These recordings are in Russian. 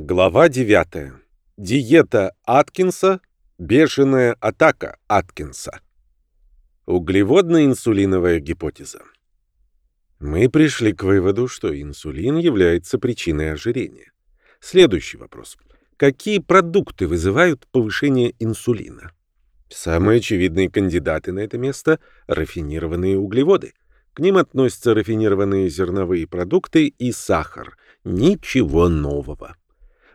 Глава 9. Диета Аткинса. Бешеная атака Аткинса. Углеводно-инсулиновая гипотеза. Мы пришли к выводу, что инсулин является причиной ожирения. Следующий вопрос. Какие продукты вызывают повышение инсулина? Самые очевидные кандидаты на это место – рафинированные углеводы. К ним относятся рафинированные зерновые продукты и сахар. Ничего нового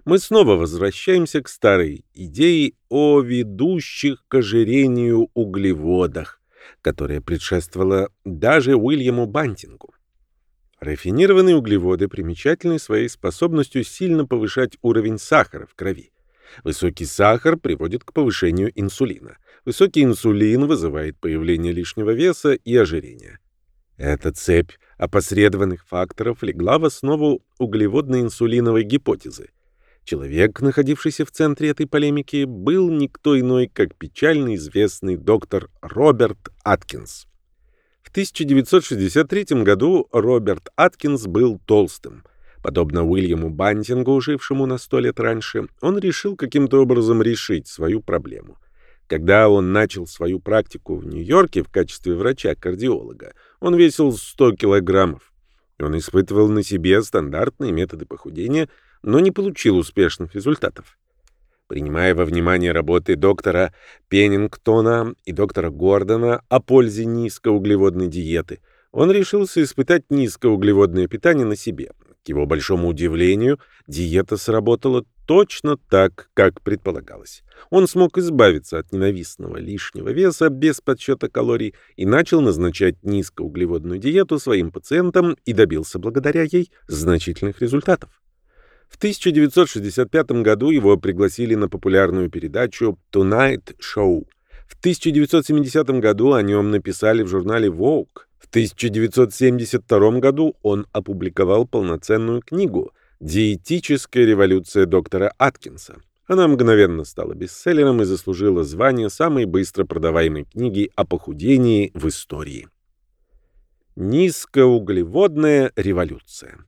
мы снова возвращаемся к старой идее о ведущих к ожирению углеводах, которая предшествовала даже Уильяму Бантингу. Рафинированные углеводы примечательны своей способностью сильно повышать уровень сахара в крови. Высокий сахар приводит к повышению инсулина. Высокий инсулин вызывает появление лишнего веса и ожирения. Эта цепь опосредованных факторов легла в основу углеводно-инсулиновой гипотезы – Человек, находившийся в центре этой полемики, был никто иной, как печально известный доктор Роберт Аткинс. В 1963 году Роберт Аткинс был толстым. Подобно Уильяму Бантингу, жившему на сто лет раньше, он решил каким-то образом решить свою проблему. Когда он начал свою практику в Нью-Йорке в качестве врача-кардиолога, он весил 100 килограммов. Он испытывал на себе стандартные методы похудения – но не получил успешных результатов. Принимая во внимание работы доктора Пеннингтона и доктора Гордона о пользе низкоуглеводной диеты, он решился испытать низкоуглеводное питание на себе. К его большому удивлению, диета сработала точно так, как предполагалось. Он смог избавиться от ненавистного лишнего веса без подсчета калорий и начал назначать низкоуглеводную диету своим пациентам и добился благодаря ей значительных результатов. В 1965 году его пригласили на популярную передачу Tonight Show. В 1970 году о нем написали в журнале Vogue. В 1972 году он опубликовал полноценную книгу «Диетическая революция доктора Аткинса». Она мгновенно стала бестселлером и заслужила звание самой быстро продаваемой книги о похудении в истории. Низкоуглеводная революция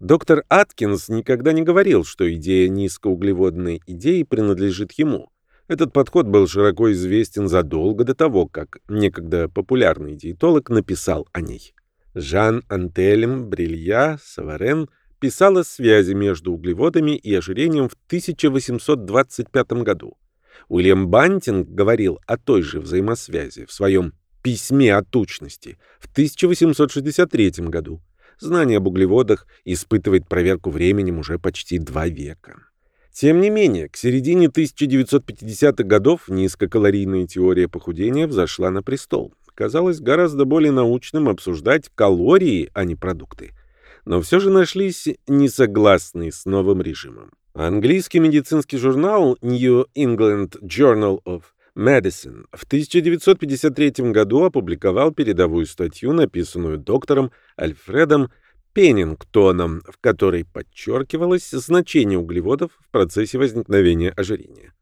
Доктор Аткинс никогда не говорил, что идея низкоуглеводной идеи принадлежит ему. Этот подход был широко известен задолго до того, как некогда популярный диетолог написал о ней. Жан Антельм Брилья Саварен писал о связи между углеводами и ожирением в 1825 году. Уильям Бантинг говорил о той же взаимосвязи в своем «Письме о тучности» в 1863 году. Знание об углеводах испытывает проверку временем уже почти два века. Тем не менее, к середине 1950-х годов низкокалорийная теория похудения взошла на престол. Казалось гораздо более научным обсуждать калории, а не продукты. Но все же нашлись несогласные с новым режимом. Английский медицинский журнал New England Journal of Medicine в 1953 году опубликовал передовую статью, написанную доктором Альфредом Пеннингтоном, в которой подчеркивалось значение углеводов в процессе возникновения ожирения.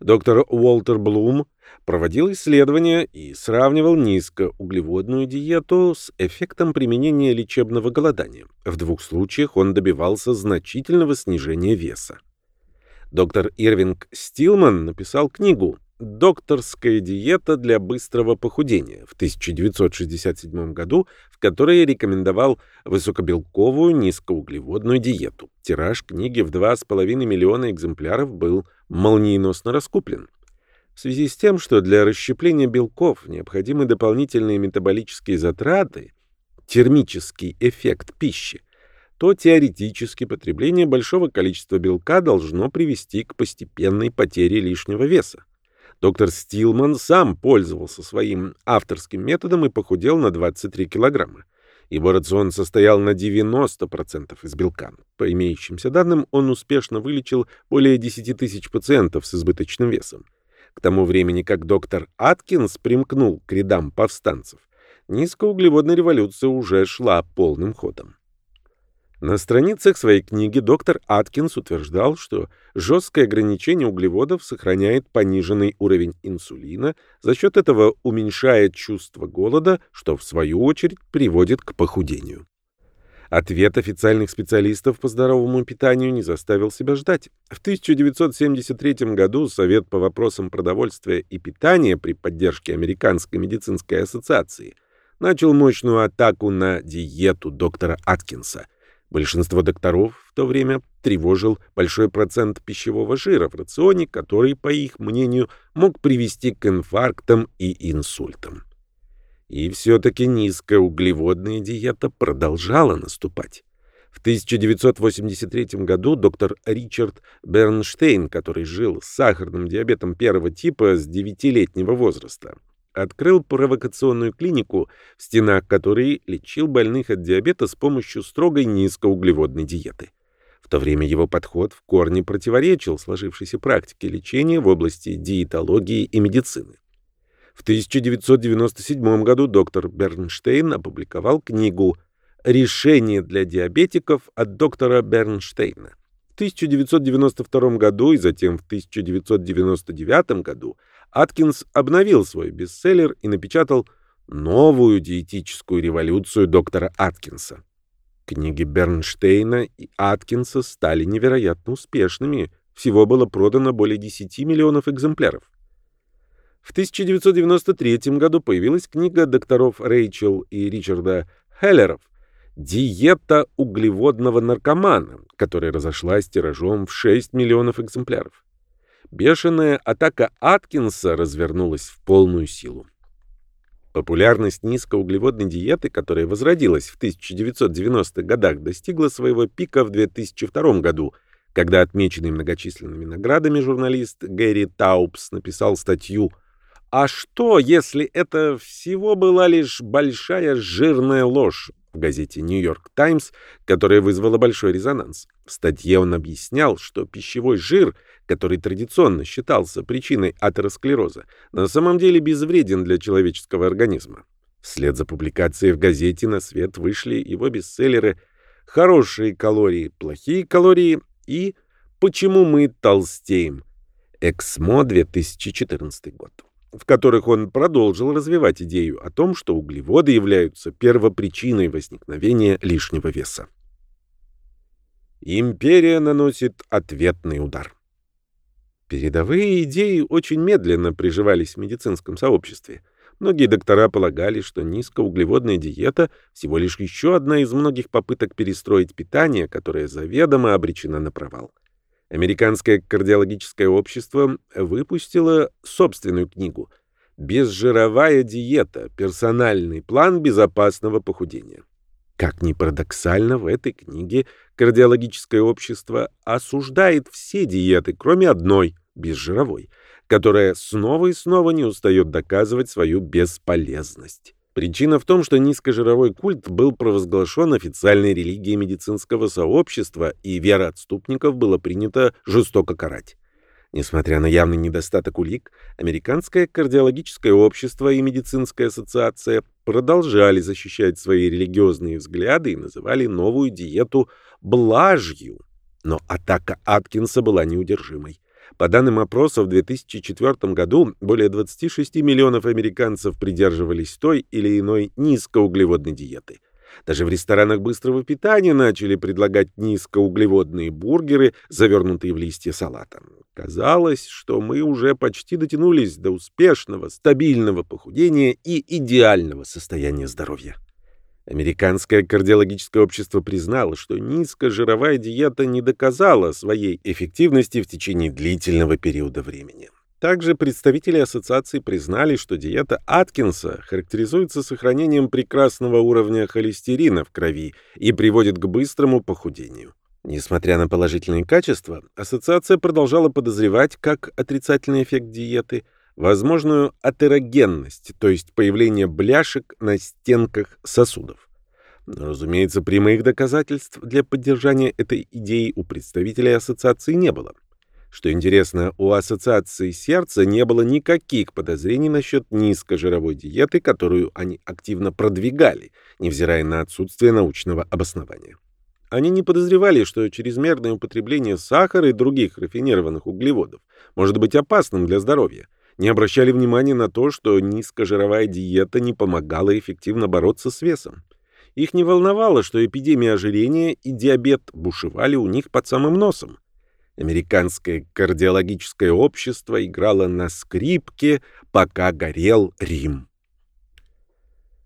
Доктор Уолтер Блум проводил исследования и сравнивал низкоуглеводную диету с эффектом применения лечебного голодания. В двух случаях он добивался значительного снижения веса. Доктор Ирвинг Стилман написал книгу «Докторская диета для быстрого похудения» в 1967 году, в которой рекомендовал высокобелковую низкоуглеводную диету. Тираж книги в 2,5 миллиона экземпляров был молниеносно раскуплен. В связи с тем, что для расщепления белков необходимы дополнительные метаболические затраты, термический эффект пищи, то теоретически потребление большого количества белка должно привести к постепенной потере лишнего веса. Доктор Стилман сам пользовался своим авторским методом и похудел на 23 килограмма. Его рацион состоял на 90% из белка. По имеющимся данным, он успешно вылечил более 10 тысяч пациентов с избыточным весом. К тому времени, как доктор Аткинс примкнул к рядам повстанцев, низкоуглеводная революция уже шла полным ходом. На страницах своей книги доктор Аткинс утверждал, что жесткое ограничение углеводов сохраняет пониженный уровень инсулина, за счет этого уменьшает чувство голода, что в свою очередь приводит к похудению. Ответ официальных специалистов по здоровому питанию не заставил себя ждать. В 1973 году Совет по вопросам продовольствия и питания при поддержке Американской медицинской ассоциации начал мощную атаку на диету доктора Аткинса. Большинство докторов в то время тревожил большой процент пищевого жира в рационе, который, по их мнению, мог привести к инфарктам и инсультам. И все-таки низкоуглеводная диета продолжала наступать. В 1983 году доктор Ричард Бернштейн, который жил с сахарным диабетом первого типа с 9-летнего возраста, открыл провокационную клинику, в стенах которой лечил больных от диабета с помощью строгой низкоуглеводной диеты. В то время его подход в корне противоречил сложившейся практике лечения в области диетологии и медицины. В 1997 году доктор Бернштейн опубликовал книгу «Решение для диабетиков» от доктора Бернштейна. В 1992 году и затем в 1999 году Аткинс обновил свой бестселлер и напечатал «Новую диетическую революцию доктора Аткинса». Книги Бернштейна и Аткинса стали невероятно успешными. Всего было продано более 10 миллионов экземпляров. В 1993 году появилась книга докторов Рэйчел и Ричарда Хеллеров «Диета углеводного наркомана», которая разошлась тиражом в 6 миллионов экземпляров. Бешеная атака Аткинса развернулась в полную силу. Популярность низкоуглеводной диеты, которая возродилась в 1990-х годах, достигла своего пика в 2002 году, когда отмеченный многочисленными наградами журналист Гэри Таупс написал статью а что, если это всего была лишь большая жирная ложь в газете «Нью-Йорк Таймс», которая вызвала большой резонанс? В статье он объяснял, что пищевой жир, который традиционно считался причиной атеросклероза, на самом деле безвреден для человеческого организма. Вслед за публикацией в газете на свет вышли его бестселлеры «Хорошие калории, плохие калории» и «Почему мы толстеем?» Эксмо 2014 год в которых он продолжил развивать идею о том, что углеводы являются первопричиной возникновения лишнего веса. Империя наносит ответный удар. Передовые идеи очень медленно приживались в медицинском сообществе. Многие доктора полагали, что низкоуглеводная диета всего лишь еще одна из многих попыток перестроить питание, которое заведомо обречено на провал. Американское кардиологическое общество выпустило собственную книгу «Безжировая диета. Персональный план безопасного похудения». Как ни парадоксально, в этой книге кардиологическое общество осуждает все диеты, кроме одной, безжировой, которая снова и снова не устает доказывать свою бесполезность. Причина в том, что низкожировой культ был провозглашен официальной религией медицинского сообщества, и вера отступников было принято жестоко карать. Несмотря на явный недостаток улик, Американское кардиологическое общество и медицинская ассоциация продолжали защищать свои религиозные взгляды и называли новую диету «блажью». Но атака Аткинса была неудержимой. По данным опроса, в 2004 году более 26 миллионов американцев придерживались той или иной низкоуглеводной диеты. Даже в ресторанах быстрого питания начали предлагать низкоуглеводные бургеры, завернутые в листья салата. Казалось, что мы уже почти дотянулись до успешного, стабильного похудения и идеального состояния здоровья. Американское кардиологическое общество признало, что низкожировая диета не доказала своей эффективности в течение длительного периода времени. Также представители ассоциации признали, что диета Аткинса характеризуется сохранением прекрасного уровня холестерина в крови и приводит к быстрому похудению. Несмотря на положительные качества, ассоциация продолжала подозревать как отрицательный эффект диеты – возможную атерогенность, то есть появление бляшек на стенках сосудов. Разумеется, прямых доказательств для поддержания этой идеи у представителей ассоциации не было. Что интересно, у ассоциации сердца не было никаких подозрений насчет низкожировой диеты, которую они активно продвигали, невзирая на отсутствие научного обоснования. Они не подозревали, что чрезмерное употребление сахара и других рафинированных углеводов может быть опасным для здоровья, не обращали внимания на то, что низкожировая диета не помогала эффективно бороться с весом. Их не волновало, что эпидемия ожирения и диабет бушевали у них под самым носом. Американское кардиологическое общество играло на скрипке, пока горел Рим.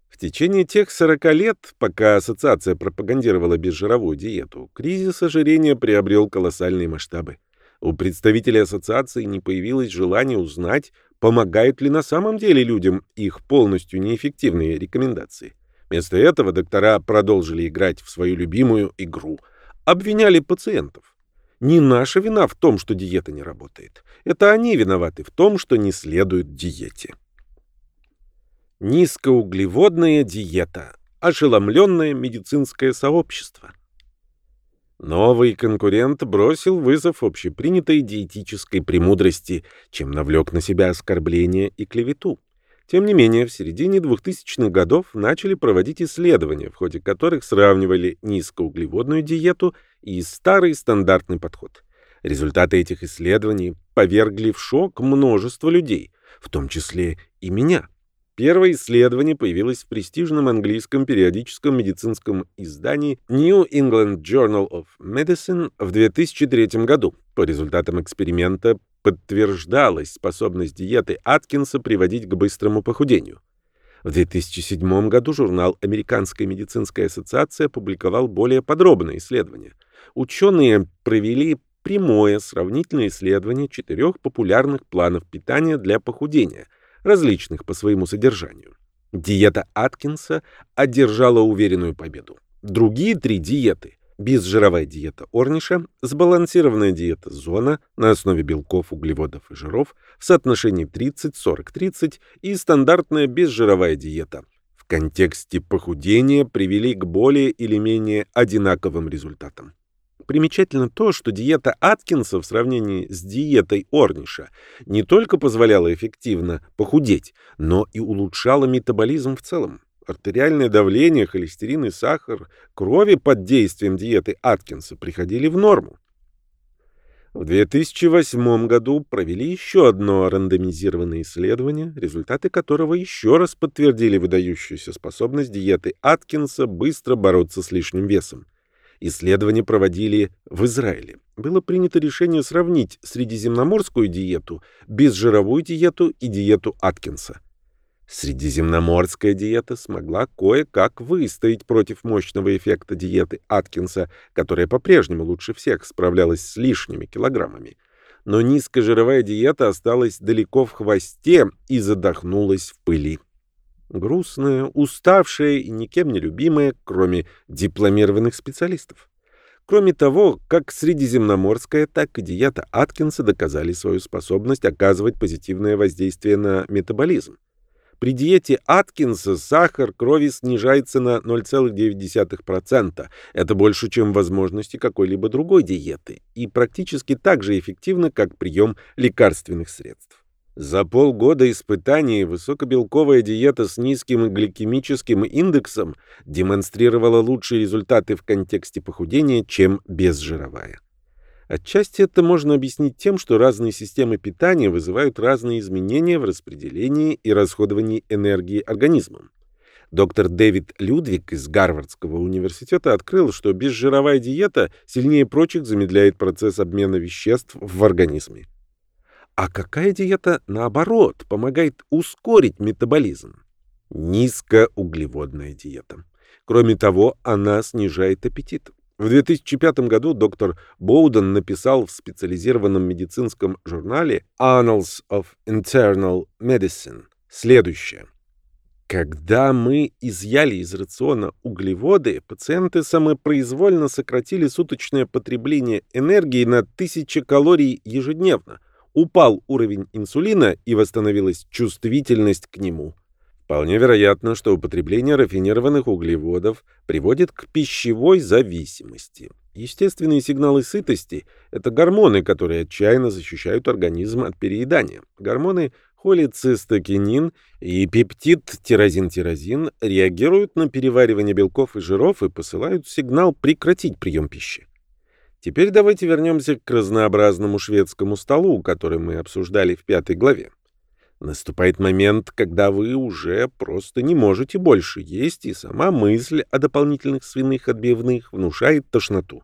В течение тех 40 лет, пока ассоциация пропагандировала безжировую диету, кризис ожирения приобрел колоссальные масштабы. У представителей ассоциации не появилось желания узнать, помогают ли на самом деле людям их полностью неэффективные рекомендации. Вместо этого доктора продолжили играть в свою любимую игру. Обвиняли пациентов. Не наша вина в том, что диета не работает. Это они виноваты в том, что не следуют диете. Низкоуглеводная диета. Ошеломленное медицинское сообщество. Новый конкурент бросил вызов общепринятой диетической премудрости, чем навлек на себя оскорбление и клевету. Тем не менее, в середине 2000-х годов начали проводить исследования, в ходе которых сравнивали низкоуглеводную диету и старый стандартный подход. Результаты этих исследований повергли в шок множество людей, в том числе и меня. Первое исследование появилось в престижном английском периодическом медицинском издании New England Journal of Medicine в 2003 году. По результатам эксперимента подтверждалась способность диеты Аткинса приводить к быстрому похудению. В 2007 году журнал Американская медицинская ассоциация опубликовал более подробное исследование. Ученые провели прямое сравнительное исследование четырех популярных планов питания для похудения, различных по своему содержанию. Диета Аткинса одержала уверенную победу. Другие три диеты безжировая диета Орниша, сбалансированная диета Зона на основе белков, углеводов и жиров в соотношении 30-40-30 и стандартная безжировая диета в контексте похудения привели к более или менее одинаковым результатам. Примечательно то, что диета Аткинса в сравнении с диетой Орниша не только позволяла эффективно похудеть, но и улучшала метаболизм в целом. Артериальное давление, холестерин и сахар крови под действием диеты Аткинса приходили в норму. В 2008 году провели еще одно рандомизированное исследование, результаты которого еще раз подтвердили выдающуюся способность диеты Аткинса быстро бороться с лишним весом. Исследование проводили в Израиле. Было принято решение сравнить средиземноморскую диету, безжировую диету и диету Аткинса. Средиземноморская диета смогла кое-как выстоять против мощного эффекта диеты Аткинса, которая по-прежнему лучше всех справлялась с лишними килограммами. Но низкожировая диета осталась далеко в хвосте и задохнулась в пыли. Грустная, уставшая и никем не любимая, кроме дипломированных специалистов. Кроме того, как средиземноморская, так и диета Аткинса доказали свою способность оказывать позитивное воздействие на метаболизм. При диете Аткинса сахар крови снижается на 0,9%. Это больше, чем возможности какой-либо другой диеты, и практически так же эффективно, как прием лекарственных средств. За полгода испытаний высокобелковая диета с низким гликемическим индексом демонстрировала лучшие результаты в контексте похудения, чем безжировая. Отчасти это можно объяснить тем, что разные системы питания вызывают разные изменения в распределении и расходовании энергии организмом. Доктор Дэвид Людвиг из Гарвардского университета открыл, что безжировая диета сильнее прочих замедляет процесс обмена веществ в организме. А какая диета, наоборот, помогает ускорить метаболизм? Низкоуглеводная диета. Кроме того, она снижает аппетит. В 2005 году доктор Боуден написал в специализированном медицинском журнале Annals of Internal Medicine следующее. Когда мы изъяли из рациона углеводы, пациенты самопроизвольно сократили суточное потребление энергии на 1000 калорий ежедневно, упал уровень инсулина и восстановилась чувствительность к нему. Вполне вероятно, что употребление рафинированных углеводов приводит к пищевой зависимости. Естественные сигналы сытости – это гормоны, которые отчаянно защищают организм от переедания. Гормоны холецистокинин и пептид-тирозин-тирозин реагируют на переваривание белков и жиров и посылают сигнал прекратить прием пищи. Теперь давайте вернемся к разнообразному шведскому столу, который мы обсуждали в пятой главе. Наступает момент, когда вы уже просто не можете больше есть, и сама мысль о дополнительных свиных отбивных внушает тошноту.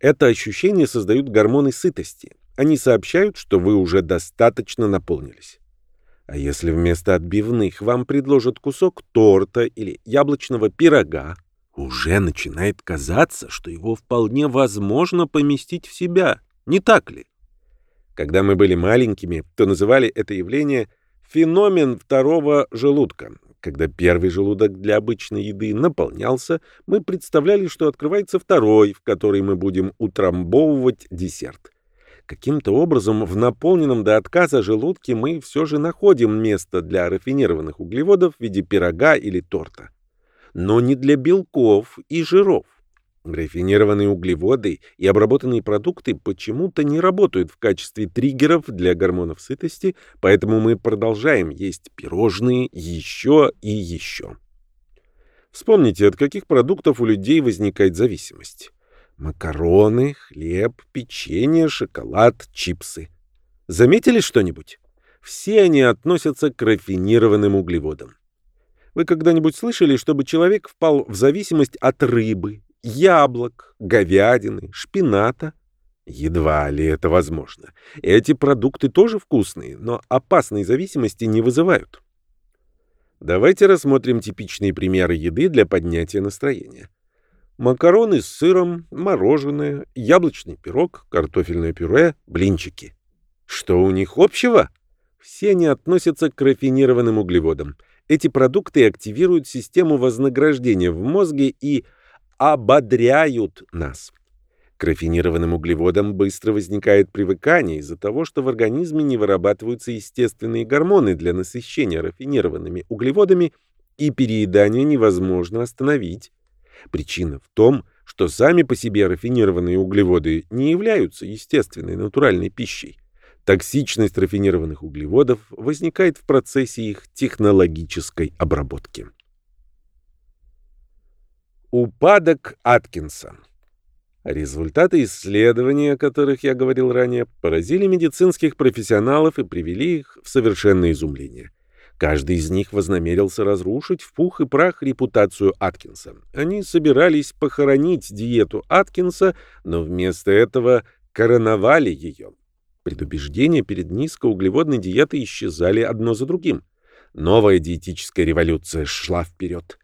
Это ощущение создают гормоны сытости. Они сообщают, что вы уже достаточно наполнились. А если вместо отбивных вам предложат кусок торта или яблочного пирога, уже начинает казаться, что его вполне возможно поместить в себя, не так ли? Когда мы были маленькими, то называли это явление феномен второго желудка. Когда первый желудок для обычной еды наполнялся, мы представляли, что открывается второй, в который мы будем утрамбовывать десерт. Каким-то образом в наполненном до отказа желудке мы все же находим место для рафинированных углеводов в виде пирога или торта. Но не для белков и жиров. Рафинированные углеводы и обработанные продукты почему-то не работают в качестве триггеров для гормонов сытости, поэтому мы продолжаем есть пирожные еще и еще. Вспомните, от каких продуктов у людей возникает зависимость. Макароны, хлеб, печенье, шоколад, чипсы. Заметили что-нибудь? Все они относятся к рафинированным углеводам. Вы когда-нибудь слышали, чтобы человек впал в зависимость от рыбы, яблок, говядины, шпината. Едва ли это возможно. Эти продукты тоже вкусные, но опасной зависимости не вызывают. Давайте рассмотрим типичные примеры еды для поднятия настроения. Макароны с сыром, мороженое, яблочный пирог, картофельное пюре, блинчики. Что у них общего? Все они относятся к рафинированным углеводам. Эти продукты активируют систему вознаграждения в мозге и ободряют нас. К рафинированным углеводам быстро возникает привыкание из-за того, что в организме не вырабатываются естественные гормоны для насыщения рафинированными углеводами, и переедание невозможно остановить. Причина в том, что сами по себе рафинированные углеводы не являются естественной натуральной пищей. Токсичность рафинированных углеводов возникает в процессе их технологической обработки. Упадок Аткинса. Результаты исследований, о которых я говорил ранее, поразили медицинских профессионалов и привели их в совершенное изумление. Каждый из них вознамерился разрушить в пух и прах репутацию Аткинса. Они собирались похоронить диету Аткинса, но вместо этого короновали ее. Предубеждения перед низкоуглеводной диетой исчезали одно за другим. Новая диетическая революция шла вперед.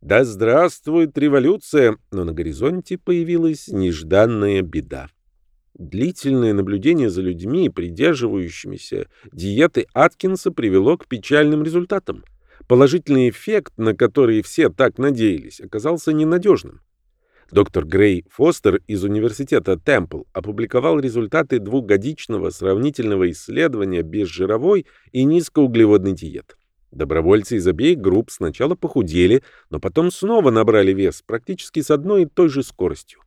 Да здравствует революция! Но на горизонте появилась нежданная беда. Длительное наблюдение за людьми, придерживающимися диеты Аткинса, привело к печальным результатам. Положительный эффект, на который все так надеялись, оказался ненадежным. Доктор Грей Фостер из университета Темпл опубликовал результаты двухгодичного сравнительного исследования безжировой и низкоуглеводной диеты. Добровольцы из обеих групп сначала похудели, но потом снова набрали вес практически с одной и той же скоростью.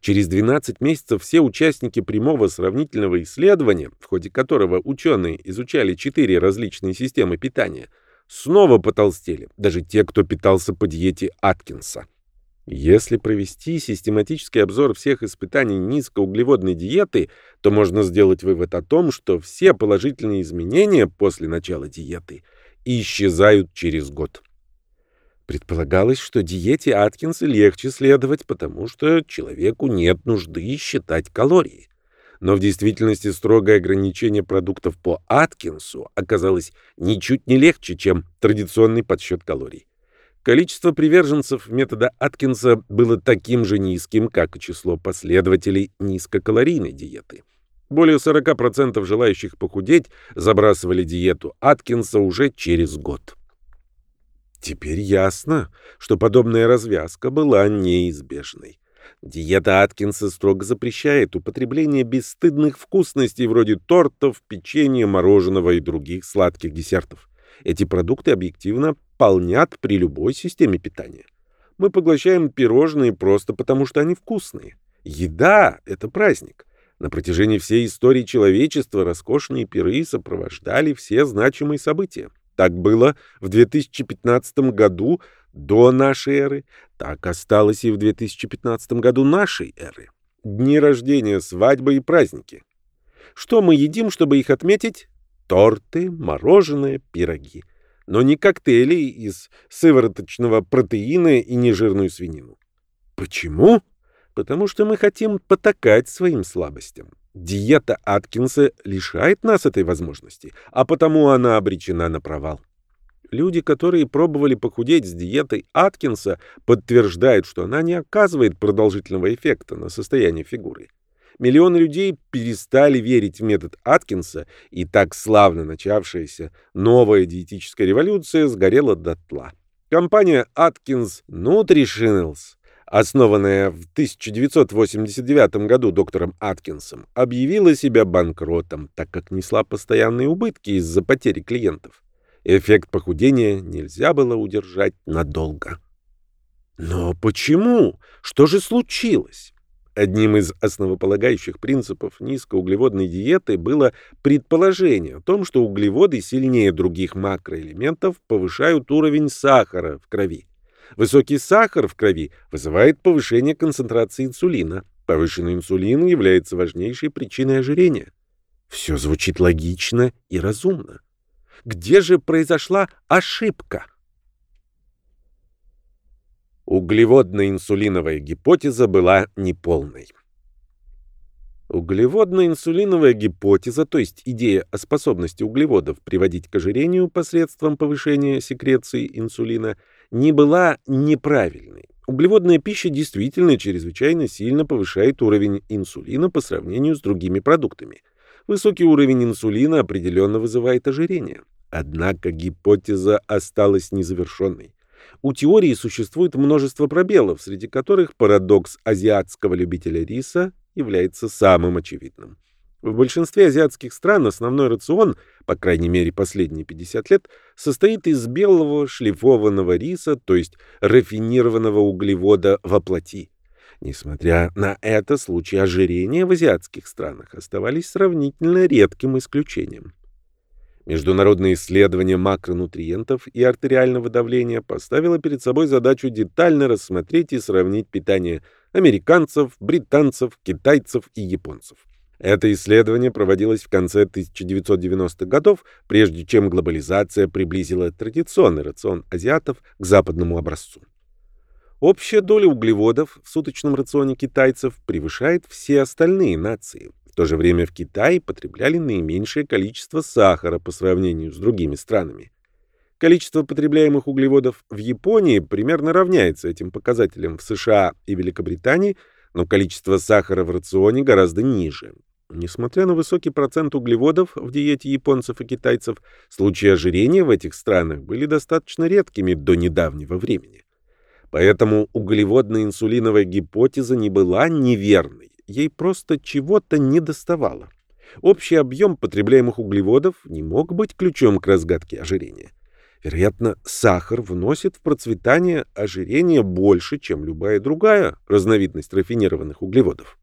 Через 12 месяцев все участники прямого сравнительного исследования, в ходе которого ученые изучали четыре различные системы питания, снова потолстели, даже те, кто питался по диете Аткинса. Если провести систематический обзор всех испытаний низкоуглеводной диеты, то можно сделать вывод о том, что все положительные изменения после начала диеты – исчезают через год. Предполагалось, что диете Аткинса легче следовать, потому что человеку нет нужды считать калории. Но в действительности строгое ограничение продуктов по Аткинсу оказалось ничуть не легче, чем традиционный подсчет калорий. Количество приверженцев метода Аткинса было таким же низким, как и число последователей низкокалорийной диеты. Более 40% желающих похудеть забрасывали диету Аткинса уже через год. Теперь ясно, что подобная развязка была неизбежной. Диета Аткинса строго запрещает употребление бесстыдных вкусностей вроде тортов, печенья, мороженого и других сладких десертов. Эти продукты объективно полнят при любой системе питания. Мы поглощаем пирожные просто потому, что они вкусные. Еда — это праздник. На протяжении всей истории человечества роскошные пиры сопровождали все значимые события. Так было в 2015 году до нашей эры, так осталось и в 2015 году нашей эры. Дни рождения, свадьбы и праздники. Что мы едим, чтобы их отметить? Торты, мороженое, пироги. Но не коктейли из сывороточного протеина и нежирную свинину. Почему? Потому что мы хотим потакать своим слабостям. Диета Аткинса лишает нас этой возможности, а потому она обречена на провал. Люди, которые пробовали похудеть с диетой Аткинса, подтверждают, что она не оказывает продолжительного эффекта на состояние фигуры. Миллионы людей перестали верить в метод Аткинса, и так славно начавшаяся новая диетическая революция сгорела дотла. Компания Atkins Nutritionals, основанная в 1989 году доктором Аткинсом, объявила себя банкротом, так как несла постоянные убытки из-за потери клиентов. Эффект похудения нельзя было удержать надолго. Но почему? Что же случилось? Одним из основополагающих принципов низкоуглеводной диеты было предположение о том, что углеводы сильнее других макроэлементов повышают уровень сахара в крови. Высокий сахар в крови вызывает повышение концентрации инсулина. Повышенный инсулин является важнейшей причиной ожирения. Все звучит логично и разумно. Где же произошла ошибка? Углеводно-инсулиновая гипотеза была неполной. Углеводно-инсулиновая гипотеза, то есть идея о способности углеводов приводить к ожирению посредством повышения секреции инсулина, не была неправильной. Углеводная пища действительно чрезвычайно сильно повышает уровень инсулина по сравнению с другими продуктами. Высокий уровень инсулина определенно вызывает ожирение. Однако гипотеза осталась незавершенной. У теории существует множество пробелов, среди которых парадокс азиатского любителя риса является самым очевидным. В большинстве азиатских стран основной рацион, по крайней мере последние 50 лет, состоит из белого шлифованного риса, то есть рафинированного углевода во плоти. Несмотря на это, случаи ожирения в азиатских странах оставались сравнительно редким исключением. Международное исследование макронутриентов и артериального давления поставило перед собой задачу детально рассмотреть и сравнить питание американцев, британцев, китайцев и японцев. Это исследование проводилось в конце 1990-х годов, прежде чем глобализация приблизила традиционный рацион азиатов к западному образцу. Общая доля углеводов в суточном рационе китайцев превышает все остальные нации то же время в Китае потребляли наименьшее количество сахара по сравнению с другими странами. Количество потребляемых углеводов в Японии примерно равняется этим показателям в США и Великобритании, но количество сахара в рационе гораздо ниже. Несмотря на высокий процент углеводов в диете японцев и китайцев, случаи ожирения в этих странах были достаточно редкими до недавнего времени. Поэтому углеводно-инсулиновая гипотеза не была неверной ей просто чего-то не доставало. Общий объем потребляемых углеводов не мог быть ключом к разгадке ожирения. Вероятно, сахар вносит в процветание ожирения больше, чем любая другая разновидность рафинированных углеводов.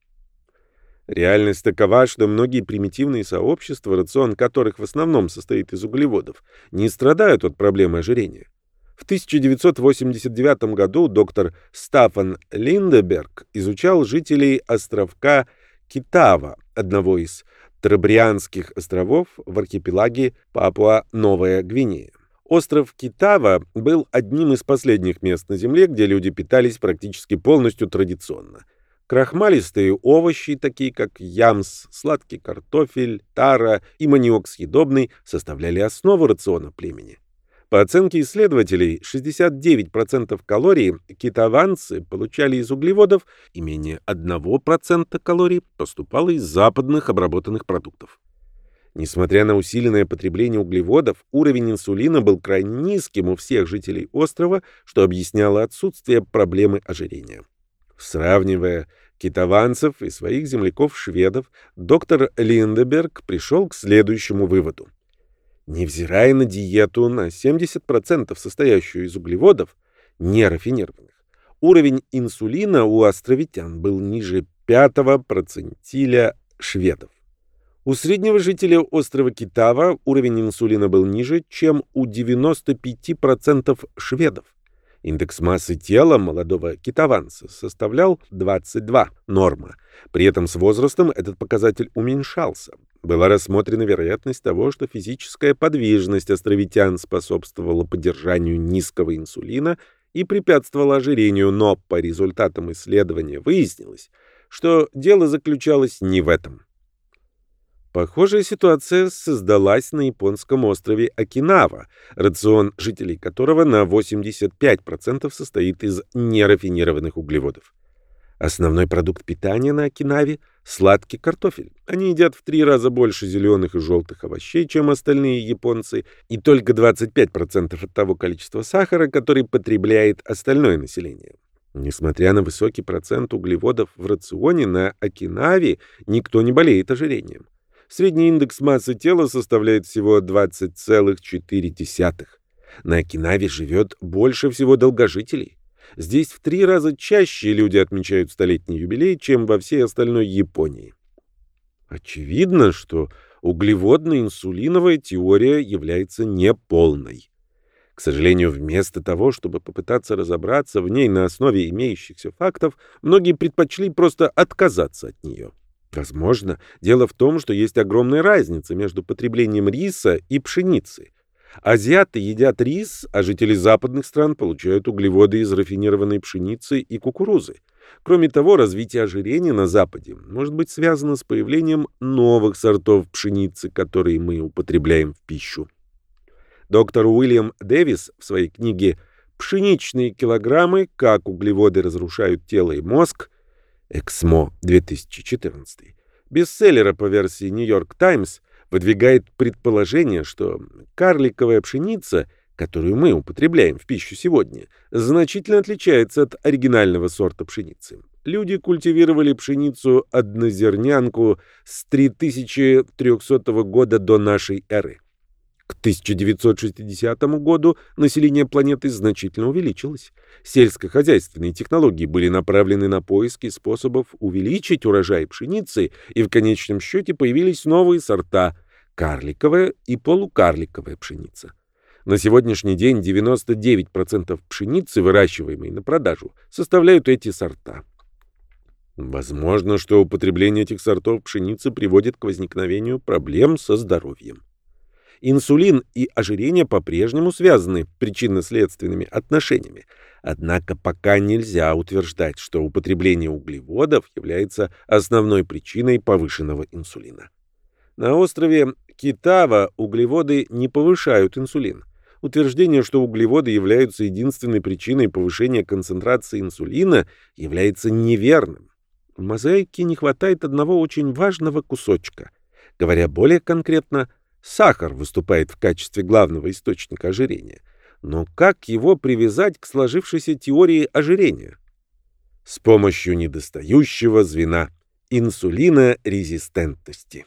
Реальность такова, что многие примитивные сообщества, рацион которых в основном состоит из углеводов, не страдают от проблемы ожирения. В 1989 году доктор Стафан Линдеберг изучал жителей островка Китава, одного из Трабрианских островов в архипелаге Папуа-Новая Гвинея. Остров Китава был одним из последних мест на Земле, где люди питались практически полностью традиционно. Крахмалистые овощи, такие как ямс, сладкий картофель, тара и маниок съедобный, составляли основу рациона племени. По оценке исследователей, 69% калорий китованцы получали из углеводов, и менее 1% калорий поступало из западных обработанных продуктов. Несмотря на усиленное потребление углеводов, уровень инсулина был крайне низким у всех жителей острова, что объясняло отсутствие проблемы ожирения. Сравнивая китованцев и своих земляков-шведов, доктор Линдеберг пришел к следующему выводу. Невзирая на диету на 70% состоящую из углеводов, нерафинированных, уровень инсулина у островитян был ниже пятого процентиля шведов. У среднего жителя острова Китава уровень инсулина был ниже, чем у 95% шведов. Индекс массы тела молодого китаванца составлял 22 норма. При этом с возрастом этот показатель уменьшался. была рассмотрена вероятность того, что физическая подвижность островитян способствовала поддержанию низкого инсулина и препятствовала ожирению, но по результатам исследования выяснилось, что дело заключалось не в этом. Похожая ситуация создалась на японском острове Окинава, рацион жителей которого на 85% состоит из нерафинированных углеводов. Основной продукт питания на Окинаве – сладкий картофель. Они едят в три раза больше зеленых и желтых овощей, чем остальные японцы, и только 25% от того количества сахара, который потребляет остальное население. Несмотря на высокий процент углеводов в рационе, на Окинаве никто не болеет ожирением. Средний индекс массы тела составляет всего 20,4. На Окинаве живет больше всего долгожителей. Здесь в три раза чаще люди отмечают столетний юбилей, чем во всей остальной Японии. Очевидно, что углеводно-инсулиновая теория является неполной. К сожалению, вместо того, чтобы попытаться разобраться в ней на основе имеющихся фактов, многие предпочли просто отказаться от нее. Возможно, дело в том, что есть огромная разница между потреблением риса и пшеницы. Азиаты едят рис, а жители западных стран получают углеводы из рафинированной пшеницы и кукурузы. Кроме того, развитие ожирения на Западе может быть связано с появлением новых сортов пшеницы, которые мы употребляем в пищу. Доктор Уильям Дэвис в своей книге «Пшеничные килограммы. Как углеводы разрушают тело и мозг» Эксмо 2014, бестселлера по версии Нью-Йорк Таймс, выдвигает предположение, что карликовая пшеница, которую мы употребляем в пищу сегодня, значительно отличается от оригинального сорта пшеницы. Люди культивировали пшеницу однозернянку с 3300 года до нашей эры. К 1960 году население планеты значительно увеличилось. Сельскохозяйственные технологии были направлены на поиски способов увеличить урожай пшеницы, и в конечном счете появились новые сорта – карликовая и полукарликовая пшеница. На сегодняшний день 99% пшеницы, выращиваемой на продажу, составляют эти сорта. Возможно, что употребление этих сортов пшеницы приводит к возникновению проблем со здоровьем. Инсулин и ожирение по-прежнему связаны причинно-следственными отношениями. Однако пока нельзя утверждать, что употребление углеводов является основной причиной повышенного инсулина. На острове Китава углеводы не повышают инсулин. Утверждение, что углеводы являются единственной причиной повышения концентрации инсулина, является неверным. В мозаике не хватает одного очень важного кусочка. Говоря более конкретно – Сахар выступает в качестве главного источника ожирения. Но как его привязать к сложившейся теории ожирения? С помощью недостающего звена инсулинорезистентности.